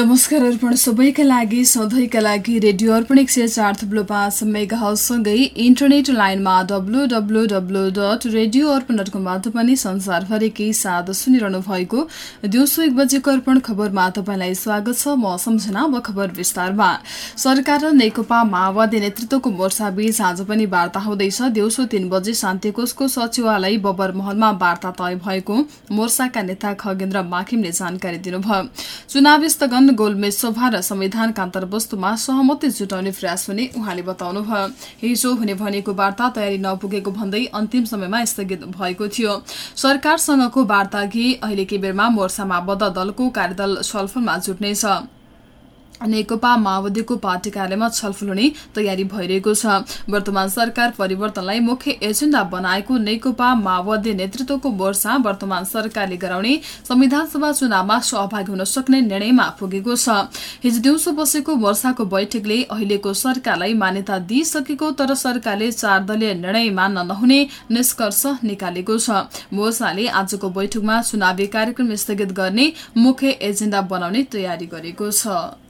नमस्कार अर्पण सबैका लागि सधैँका लागि रेडियो अर्पण एक सय चार थुप्लो पाँच मेगासँगै इन्टरनेट लाइनमा W W W dot radio Arpan dot कमबाट पनि संसारभरिकै साथ सुनिरहनु भएको दिउँसो एक बजेको अर्पण खबरमा तपाईँलाई स्वागत छ। म सम्झना अब खबर विस्तारमा। सरकार र नेकपा माओवादी नेतृत्वको मोर्चाबीच आज पनि वार्ता हुँदैछ। दिउँसो तीन बजे शान्तिकोषको सचिवालय बबर महलमा वार्ता तय भएको मोर्चाका नेता खगेन्द्र माखिमले जानकारी दिनुभयो। चुनावी स्थगन गोलमेज सभा र संविधानका अन्तर्वस्तुमा सहमति जुटाउने प्रयास हुने उहाँले बताउनुभयो। हिजो हुने भनेको वार्ता तयारी नपुगेको भन्दै अन्तिम समयमा स्थगित भएको थियो। सरकारसँगको वार्ता अघि अहिले के बेरमा मोर्चामा बद्ध दलको कार्यदल छलफलमा जुट्नेछ। नेकपा माओवादीको पार्टी कार्यालयमा छलफल हुने तयारी भइरहेको छ। वर्तमान सरकार परिवर्तनलाई मुख्य एजेण्डा बनाएको नेकपा माओवादी नेतृत्वको मोर्चा वर्तमान सरकारले गराउने संविधान सभा चुनावमा सहभागी हुन सक्ने निर्णयमा पुगेको छ। हिजो दिउँसो बसेको मोर्चाको बैठकले अहिलेको सरकारलाई मान्यता दिइसकेको तर सरकारले चार निर्णय मान्न नहुने निष्कर्ष निकालेको छ। मोर्चाले आजको बैठकमा चुनावी कार्यक्रम स्थगित गर्ने मुख्य एजेण्डा बनाउने तयारी गरेको छ।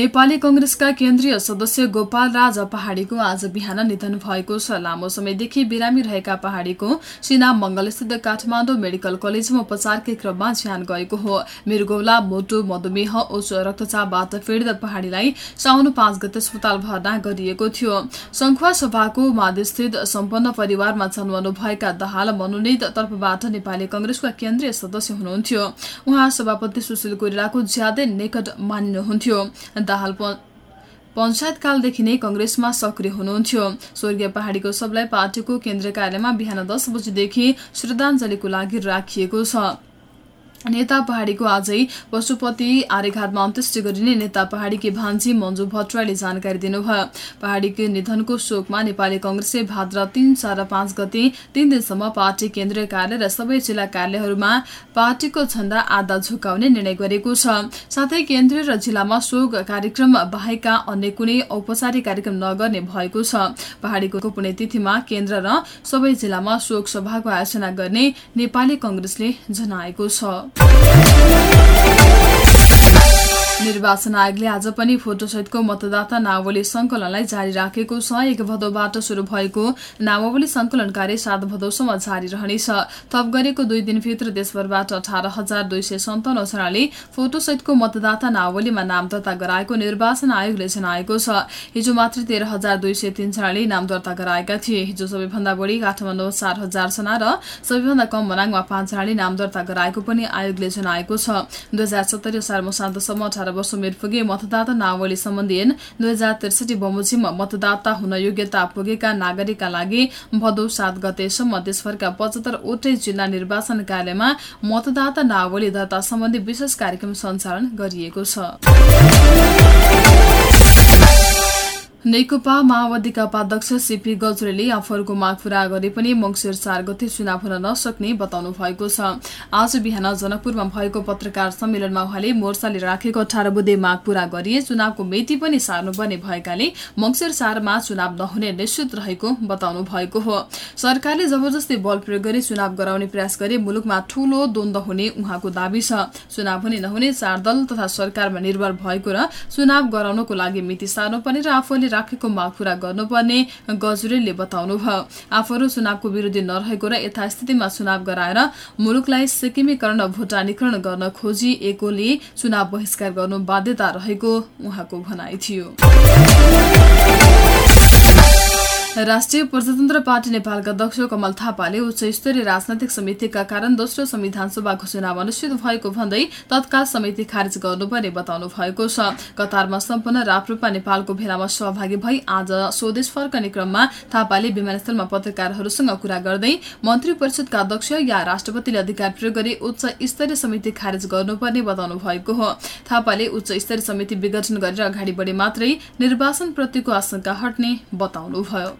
नेपाली कंग्रेसका केन्द्रीय सदस्य गोपाल राज पहाड़ीको आज बिहान निधन भएको छ। लामो समयदेखि बिरामी रहेका पहाड़ीको सिना मंगलस्थित काठमाडौँ मेडिकल कलेजमा उपचारकै क्रममा ज्यान गएको हो। मृगौला मोटो मधुमेह उच्च रक्तचापबाट पीड़ित पहाड़ीलाई साउन पाँच गते अस्पताल भर्ना गरिएको थियो। संखुवा सभाको माधिस्थित सम्पन्न परिवारमा जन्मनु भएका दहाल मनोनित तर्फबाट नेपाली कंग्रेसका केन्द्रीय सदस्य हुनुहुन्थ्यो। उहाँ सभापति सुशील कोइरालाको ज्यादै निकट मानिनुहुन्थ्यो। दाहाल पञ्चायतकालदेखि नै कंग्रेसमा सक्रिय हुनुहुन्थ्यो। स्वर्गीय पहाड़ीको सबलाई पार्टीको केन्द्रीय कार्यालयमा बिहान दस बजीदेखि श्रद्धाञ्जलीको लागि राखिएको छ। नेता पहाड़ीको आजै पशुपति आर्यघाटमा अन्त्येष्टि गरिने नेता पहाड़ीकी भान्जी मन्जु भट्टराईले जानकारी दिनुभयो। पहाड़ीको निधनको शोकमा नेपाली कंग्रेसले भाद्र तीन चार पाँच गते तीन दिनसम्म पार्टी केन्द्रीय कार्यालय र सबै जिल्ला कार्यालयहरूमा पार्टीको झण्डा आधा झुकाउने निर्णय गरेको छ। साथै केन्द्रीय र जिल्लामा शोक कार्यक्रम बाहेकका अन्य कुनै औपचारिक कार्यक्रम नगर्ने भएको छ। पहाड़ीको पुण्यतिथिमा केन्द्र र सबै जिल्लामा शोक सभाको आयोजना गर्ने नेपाली कंग्रेसले जनाएको छ। Yeah. निर्वाचन आयोगले आज पनि फोटोसहितको मतदाता नावली संकलनलाई जारी राखेको छ। एक भदौबाट शुरू भएको नामावली संकलन कार्य सात भदौसम्म जारी रहनेछ। थप गरेको दुई दिनभित्र देशभरबाट अठार हजार दुई सय सन्ताउन्न जनाले फोटोसहितको मतदाता नावलीमा नाम दर्ता गराएको निर्वाचन आयोगले जनाएको छ। हिजो मात्र तेह्र हजार दुई सय तीनजनाले नाम दर्ता गराएका थिए। हिजो सबैभन्दा बढी काठमाडौँ चार हजार जना र सबैभन्दा कम मनाङमा पाँचजनाले नाम दर्ता गराएको पनि आयोगले जनाएको छ। दुई हजार सत्तरी असार मसान्तसम्म अठार वर्ष उमेर पुगे मतदाता नावली सम्बन्धी ऐन दुई हजार त्रिसठी बमोजिममा मतदाता हुन योग्यता पुगेका नागरिकका लागि भदौ सात गतेसम्म देशभरका पचहत्तरवटै जिल्ला निर्वाचन कार्यालयमा मतदाता नावली दर्ता सम्बन्धी विशेष कार्यक्रम सञ्चालन गरिएको छ। नेकपा माओवादीका उपाध्यक्ष सीपी गजरेले आफूहरूको माग पूरा गरे पनि मंगिर चार गते चुनाव हुन नसक्ने बताउनु भएको छ। आज बिहान जनकपुरमा भएको पत्रकार सम्मेलनमा उहाँले मोर्चाले राखेको अठार बुधे माग पूरा गरिए चुनावको मेटी पनि सार्नुपर्ने भएकाले मंगिर चारमा चुनाव नहुने निश्चित रहेको बताउनु भएको हो। सरकारले जबरजस्ती बल प्रयोग गरी चुनाव गराउने प्रयास गरे मुलुकमा ठूलो द्वन्द हुने उहाँको दावी छ। चुनाव हुने नहुने चार दल तथा सरकारमा निर्भर भएको र चुनाव गराउनको लागि मिति सार्नुपर्ने र आफूले राखेको माग पूरा गर्नुपर्ने गजुरेलले बताउनुभयो। आफूहरू चुनावको विरोधी नरहेको र यथास्थितिमा चुनाव गराएर मुलुकलाई सिक्किमीकरण भुटानीकरण गर्न खोजी एकोले चुनाव बहिष्कार गर्नु बाध्यता रहेको उहाँको भनाइ थियो। राष्ट्रिय प्रजातन्त्र पार्टी नेपालका अध्यक्ष कमल थापाले उच्च स्तरीय राजनैतिक समितिका कारण दोस्रो संविधान सभा घोषणा अनुष्ठित भएको भन्दै तत्काल समिति खारेज गर्नुपर्ने बताउनु भएको छ। कतारमा सम्पन्न राप्रपा नेपालको भेलामा सहभागी भई आज स्वदेश फर्कने क्रममा थापाले विमानस्थलमा पत्रकारहरूसँग कुरा गर्दै मन्त्री परिषदका अध्यक्ष या राष्ट्रपतिले अधिकार प्रयोग गरी उच्च स्तरीय समिति खारेज गर्नुपर्ने बताउनु भएको हो। थापाले उच्च स्तरीय समिति विघटन गरेर अगाडि बढे मात्रै निर्वाचन प्रतिको आशंका हट्ने बताउनुभयो।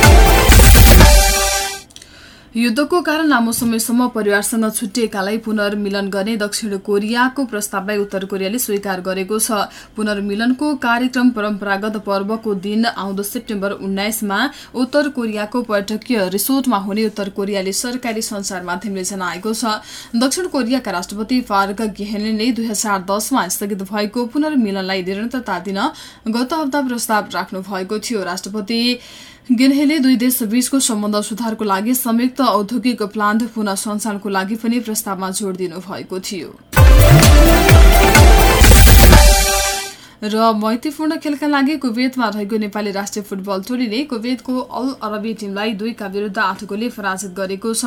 युद्धको कारण लामो समयसम्म परिवारसँग छुट्टिएकालाई पुनर्मिलन गर्ने दक्षिण कोरियाको प्रस्तावलाई उत्तर कोरियाले स्वीकार गरेको छ। पुनर्मिलनको कार्यक्रम परम्परागत पर्वको दिन आउँदो सेप्टेम्बर उन्नाइसमा उत्तर कोरियाको पर्यटकीय रिसोर्टमा हुने उत्तर कोरियाले सरकारी संसार माध्यमले जनाएको छ। दक्षिण कोरियाका राष्ट्रपति पार्क गेहेनले दुई हजार दसमा स्थगित भएको पुनर्मिलनलाई निरन्तरता दिन गत हप्ता प्रस्ताव राख्नु भएको थियो। राष्ट्रपति गिन्हेले दुई देश बीचको सम्बन्ध सुधारको लागि संयुक्त औद्योगिक प्लान्ट पुनः सञ्चालनको लागि पनि प्रस्तावमा जोड़ दिनुभएको थियो। र मैत्रीपूर्ण खेलका लागि कुवेतमा रहेको नेपाली राष्ट्रिय फुटबल टोलीले कुवेतको अल अरबी टिमलाई दुईका विरूद्ध आठ गोले पराजित गरेको छ।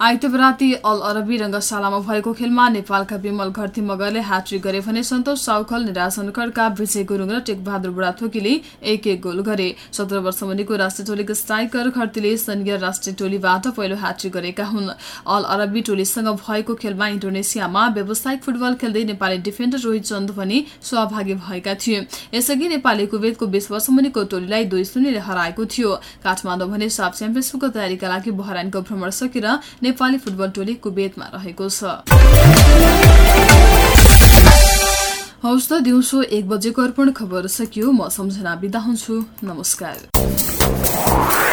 आइतबार राति अल अरबी रङ्गशालामा भएको खेलमा नेपालका विमल घरती मगरले ह्याट्रिक गरे भने सन्तोष साउखल निराजनकरका विजय गुरुङ र टेकबहादुर बुढाथोकीले एक एक गोल गरे। सत्र वर्ष मुनिको राष्ट्रिय टोलीको स्ट्राइकर घरतीले सनियर राष्ट्रिय टोलीबाट पहिलो ह्याट्रिक गरेका हुन्। अल अरबी टोलीसँग भएको खेलमा इन्डोनेसियामा व्यावसायिक फुटबल खेल्दै नेपाली डिफेन्डर रोहित चन्द पनि सहभागी भएका थिए यसअघि नेपाली कुवेतको बीस वर्ष मुनिको टोलीलाई दुई शून्यले हराएको थियो। काठमाडौँ भने साफ च्याम्पियनसिपको तयारीका लागि बहरानको भ्रमण सकेर नेपाली फुटबल टोली कुवेतमा रहेको छ। हौस् त दिउँसो एक बजेको अर्पण खबर सकियो। म सम्झना बिदा हुन्छु। नमस्कार।